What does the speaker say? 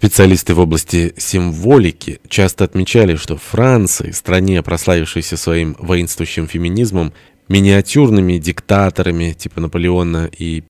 Специалисты в области символики часто отмечали, что Франции, стране, прославившейся своим воинствующим феминизмом, миниатюрными диктаторами типа Наполеона и